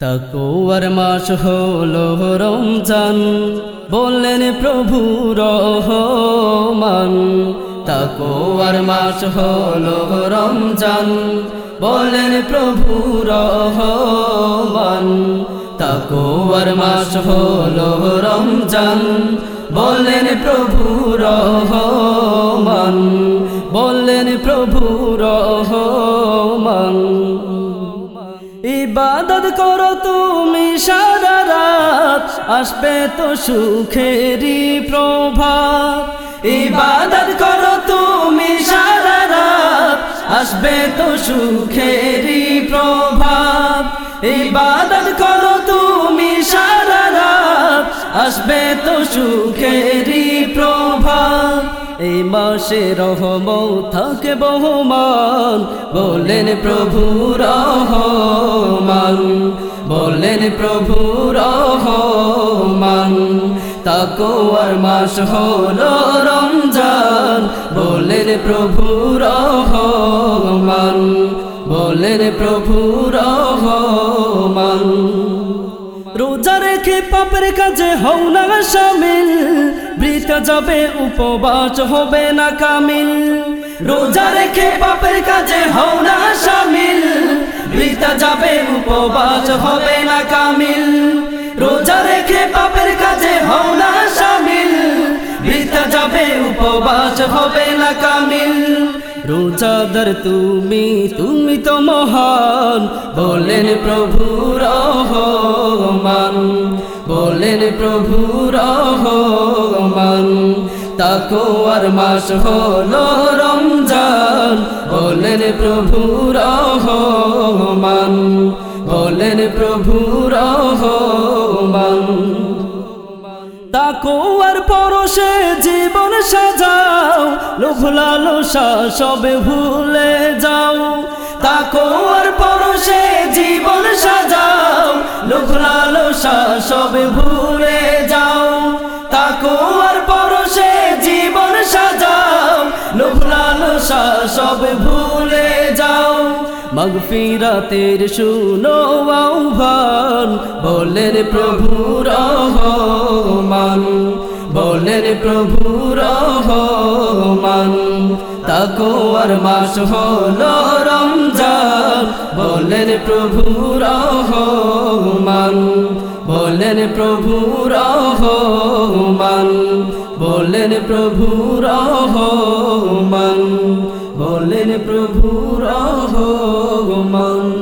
তাকুয়ার মাস হলো রমজান। বললেন, প্রভু রহমান তাকুয়ার মাস হলো রমজান। বললেন, প্রভু রহমান তাকুয়ার মাস হলো রমজান। বললেন, প্রভু রহমান ইবাদত করো তুমি সারা রাত, আসবে তো সুখেরই প্রভাত। ইবাদত করো তুমি সারা রাত, আসবে তো সুখেরই প্রভাত। ইবাদত করো তুমি সারা রাত, আসবে তো সুখেরই মাসে রহম থাকে বহুমান। বলেন প্রভু রহমান, বলেন প্রভু রহমান। তাকোয়ার মাস হলো রমজান, বলেন প্রভু রহমান, বলেন প্রভু রহমান। রোজা রেখে পাপের কাজে হও না সামিল বৃতা যাবে, উপবাস হবে না কামিল। রোজা রেখে পাপের কাজে হও না সামিল। বৃতা যাবে, উপবাস হবে না কামিল। রোজা রেখে পাপের কাজে হও না সামিল। বৃতা যাবে, উপবাস হবে না কামিল। রোজাদার তুমি তুমি তো মহান। বলেন প্রভু রহমান। বলেন প্রভু রহমান তাকোয়ার মাস হলো রমজান। বলেন প্রভু রহমান, বলেন প্রভু রহমান। তাকোয়ার পরশে জীবন সাজাও, লোভ সবে ভুলে যাও। তাকোয়ার পরশে ভুলে যাও তাকোয়ার পরশে জীবন সাজাও। লোভ লালসা সবে ভুলে যাও। মগফিরাতের শুনো আহ্বান বলেন প্রভু রহমান বলেন প্রভু রহমান। তাকোয়ার মাস হলো রমজান বলেন প্রভু রহমান। বলেন প্রভু রহমান। বলেন প্রভু রহমান। বলেন প্রভু রহমান।